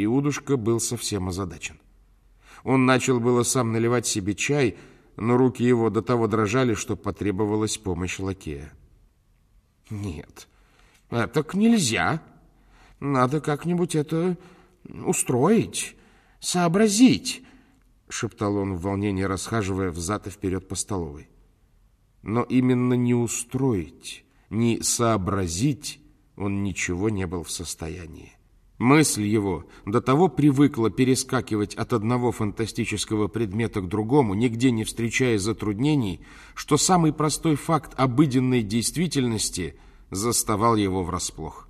Иудушка был совсем озадачен. Он начал было сам наливать себе чай, но руки его до того дрожали, что потребовалась помощь лакея. «Нет, так нельзя. Надо как-нибудь это устроить, сообразить», — шептал он в волнении, расхаживая взад и вперед по столовой. Но именно не устроить, не сообразить он ничего не был в состоянии. Мысль его до того привыкла перескакивать от одного фантастического предмета к другому, нигде не встречая затруднений, что самый простой факт обыденной действительности заставал его врасплох.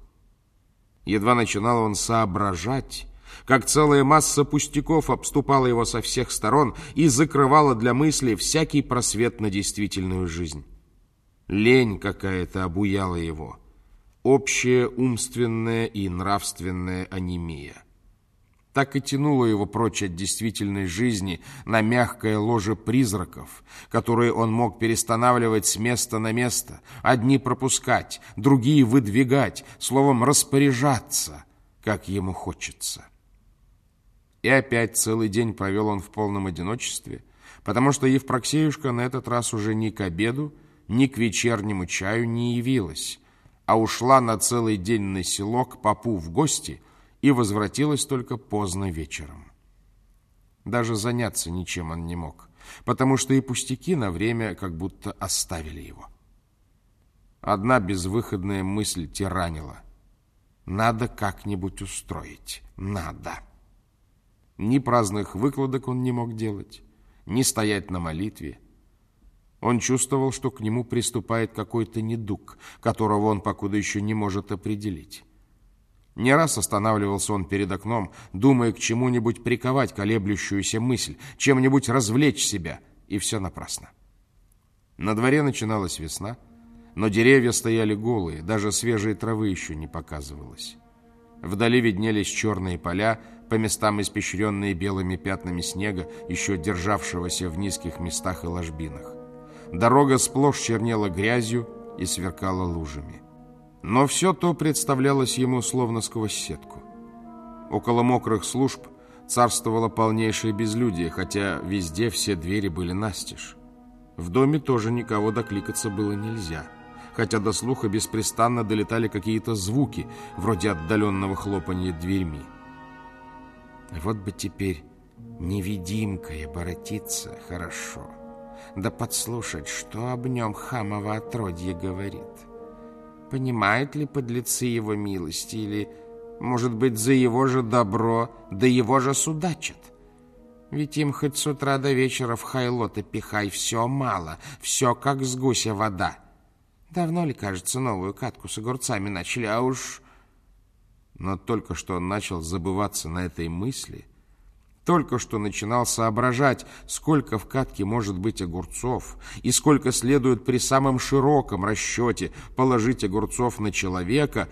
Едва начинал он соображать, как целая масса пустяков обступала его со всех сторон и закрывала для мысли всякий просвет на действительную жизнь. Лень какая-то обуяла его – общая умственная и нравственная анемия. Так и тянуло его прочь от действительной жизни на мягкое ложе призраков, которые он мог перестанавливать с места на место, одни пропускать, другие выдвигать, словом, распоряжаться, как ему хочется. И опять целый день провел он в полном одиночестве, потому что Евпроксеюшка на этот раз уже ни к обеду, ни к вечернему чаю не явилась, а ушла на целый день на село к попу в гости и возвратилась только поздно вечером. Даже заняться ничем он не мог, потому что и пустяки на время как будто оставили его. Одна безвыходная мысль тиранила. Надо как-нибудь устроить. Надо. Ни праздных выкладок он не мог делать, ни стоять на молитве, он чувствовал, что к нему приступает какой-то недуг, которого он покуда еще не может определить. Не раз останавливался он перед окном, думая к чему-нибудь приковать колеблющуюся мысль, чем-нибудь развлечь себя, и все напрасно. На дворе начиналась весна, но деревья стояли голые, даже свежей травы еще не показывалось. Вдали виднелись черные поля, по местам испещренные белыми пятнами снега, еще державшегося в низких местах и ложбинах. Дорога сплошь чернела грязью и сверкала лужами. Но все то представлялось ему словно сквозь сетку. Около мокрых служб царствовало полнейшее безлюдие, хотя везде все двери были настежь. В доме тоже никого докликаться было нельзя, хотя до слуха беспрестанно долетали какие-то звуки, вроде отдаленного хлопанья дверьми. Вот бы теперь невидимкой оборотиться хорошо да подслушать, что об нем хамово отродье говорит. Понимают ли подлецы его милости, или, может быть, за его же добро, да его же судачат? Ведь им хоть с утра до вечера в хайлоты пихай, все мало, все как с гуся вода. Давно ли, кажется, новую катку с огурцами начали, а уж... Но только что он начал забываться на этой мысли — только что начинал соображать, сколько в катке может быть огурцов и сколько следует при самом широком расчете положить огурцов на человека,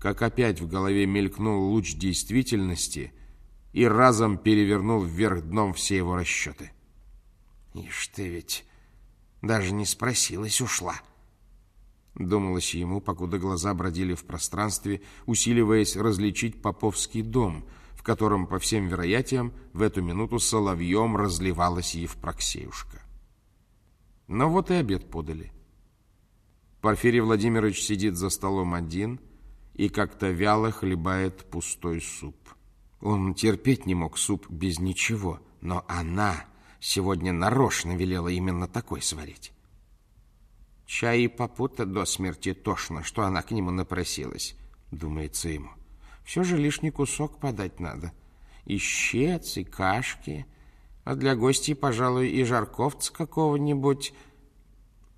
как опять в голове мелькнул луч действительности и разом перевернул вверх дном все его расчеты. «Ишь ты ведь даже не спросилась, ушла!» Думалось ему, покуда глаза бродили в пространстве, усиливаясь различить Поповский дом — котором, по всем вероятиям, в эту минуту соловьем разливалась Евпроксеюшка. Но вот и обед подали. Порфирий Владимирович сидит за столом один и как-то вяло хлебает пустой суп. Он терпеть не мог суп без ничего, но она сегодня нарочно велела именно такой сварить. Чай и попута до смерти тошно, что она к нему напросилась, думается ему. Все же лишний кусок подать надо. И щец, и кашки. А для гостей, пожалуй, и жарковца какого-нибудь.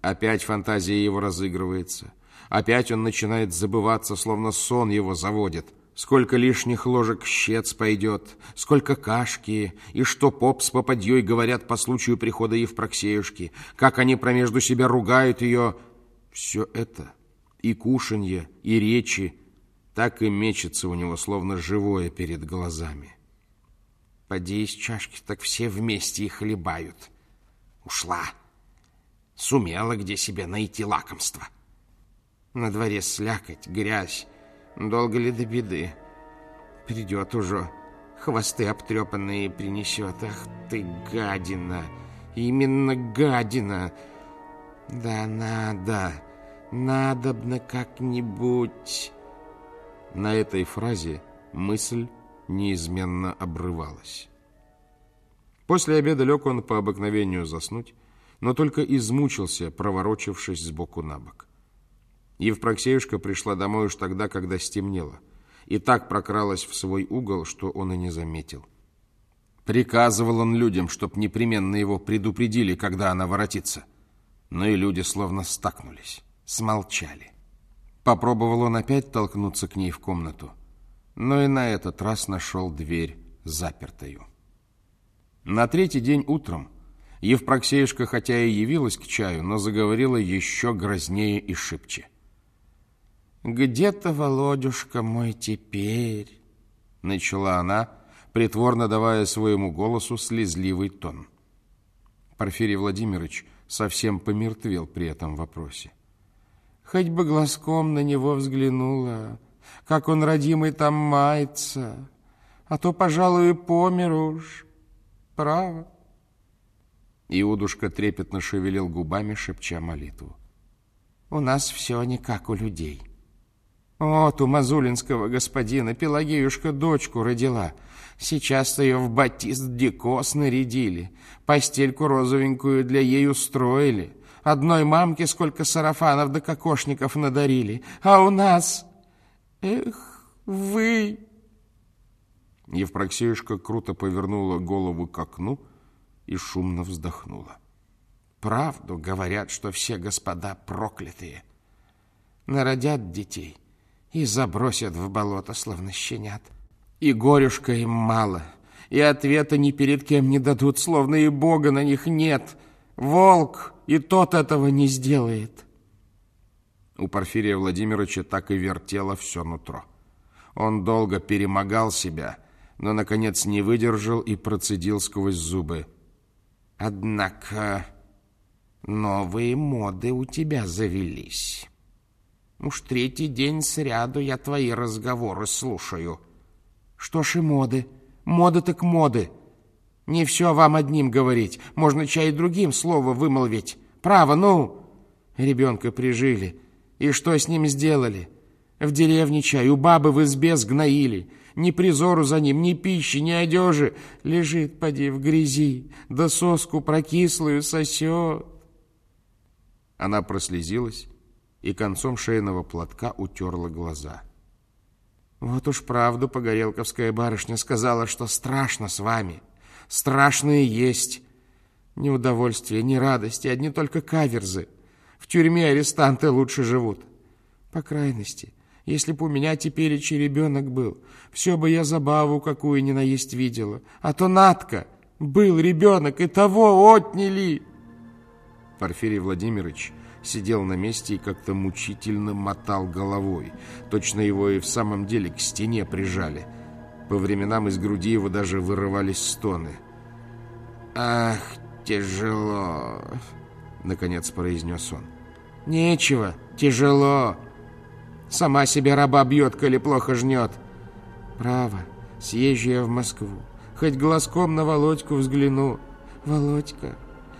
Опять фантазия его разыгрывается. Опять он начинает забываться, словно сон его заводит. Сколько лишних ложек щец пойдет, сколько кашки, и что поп с попадьей говорят по случаю прихода Евпроксеюшки, как они промежду себя ругают ее. Все это, и кушанье, и речи, так и мечется у него, словно живое перед глазами. Поди из чашки, так все вместе и хлебают. Ушла. Сумела где себе найти лакомство. На дворе слякоть, грязь. Долго ли до беды? Придет уже. хвосты обтрепанные принесет. Ах ты, гадина! Именно гадина! Да надо, надобно как-нибудь... На этой фразе мысль неизменно обрывалась. После обеда лег он по обыкновению заснуть, но только измучился, проворочившись сбоку на бок. Евпроксеюшка пришла домой уж тогда, когда стемнело, и так прокралась в свой угол, что он и не заметил. Приказывал он людям, чтоб непременно его предупредили, когда она воротится. Но и люди словно стакнулись, смолчали. Попробовал он опять толкнуться к ней в комнату, но и на этот раз нашел дверь запертою. На третий день утром Евпроксеюшка, хотя и явилась к чаю, но заговорила еще грознее и шибче. «Где-то, Володюшка мой, теперь...» Начала она, притворно давая своему голосу слезливый тон. Порфирий Владимирович совсем помертвел при этом вопросе. «Хоть бы глазком на него взглянула, как он, родимый, там мается, а то, пожалуй, и помер уж». Право. Иудушка трепетно шевелил губами, шепча молитву. У нас все не как у людей. Вот у мазулинского господина Пелагеюшка дочку родила. Сейчас-то ее в батист дикос нарядили. Постельку розовенькую для ей устроили. Одной мамке сколько сарафанов да кокошников надарили. А у нас... Эх, вы... Евпроксеюшка круто повернула голову к окну и шумно вздохнула. Правду говорят, что все господа проклятые. Народят детей и забросят в болото, словно щенят. И горюшка им мало, и ответа ни перед кем не дадут, словно и Бога на них нет. Волк и тот этого не сделает. У Порфирия Владимировича так и вертело все нутро. Он долго перемогал себя но, наконец, не выдержал и процедил сквозь зубы. «Однако новые моды у тебя завелись. Уж третий день сряду я твои разговоры слушаю. Что ж и моды? Моды так моды. Не все вам одним говорить, можно чай другим слово вымолвить. Право, ну!» Ребенка прижили. И что с ним сделали? В деревне чай у бабы в избе сгноили. Ни призору за ним, ни пищи, ни одежи. Лежит, поди, в грязи, да соску прокислую сосет. Она прослезилась и концом шейного платка утерла глаза. Вот уж правду погорелковская барышня сказала, что страшно с вами. Страшные есть. Ни удовольствия, ни радости, одни только каверзы. В тюрьме арестанты лучше живут. По крайности, если б у меня теперь и ребенок был, все бы я забаву какую ни наесть видела. А то Натка, был ребенок, и того отняли. Порфирий Владимирович сидел на месте и как-то мучительно мотал головой. Точно его и в самом деле к стене прижали. По временам из груди его даже вырывались стоны. «Ах, тяжело!» — наконец произнес он. «Нечего, тяжело!» Сама себе раба бьет, коли плохо жнет. Право, съезжу я в Москву. Хоть глазком на Володьку взгляну. Володька,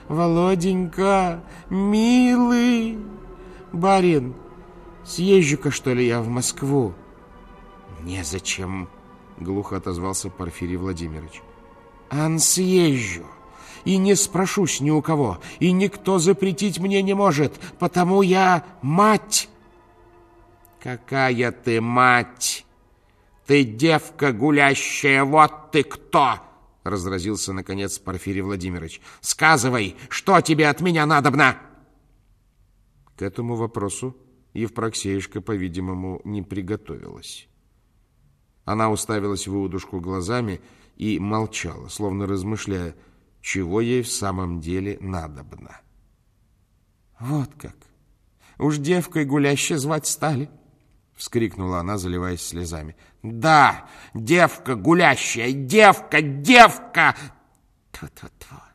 Володенька, милый. Барин, съезжу-ка, что ли, я в Москву? Незачем, глухо отозвался Порфирий Владимирович. Ан съезжу. И не спрошусь ни у кого, и никто запретить мне не может, потому я мать «Какая ты мать! Ты девка гулящая, вот ты кто!» Разразился, наконец, Порфирий Владимирович. «Сказывай, что тебе от меня надобно?» К этому вопросу Евпроксеюшка, по-видимому, не приготовилась. Она уставилась в удушку глазами и молчала, словно размышляя, чего ей в самом деле надобно. «Вот как! Уж девкой гулящей звать стали!» — вскрикнула она, заливаясь слезами. «Да, девка гулящая, девка, девка!» Ту-ту-ту.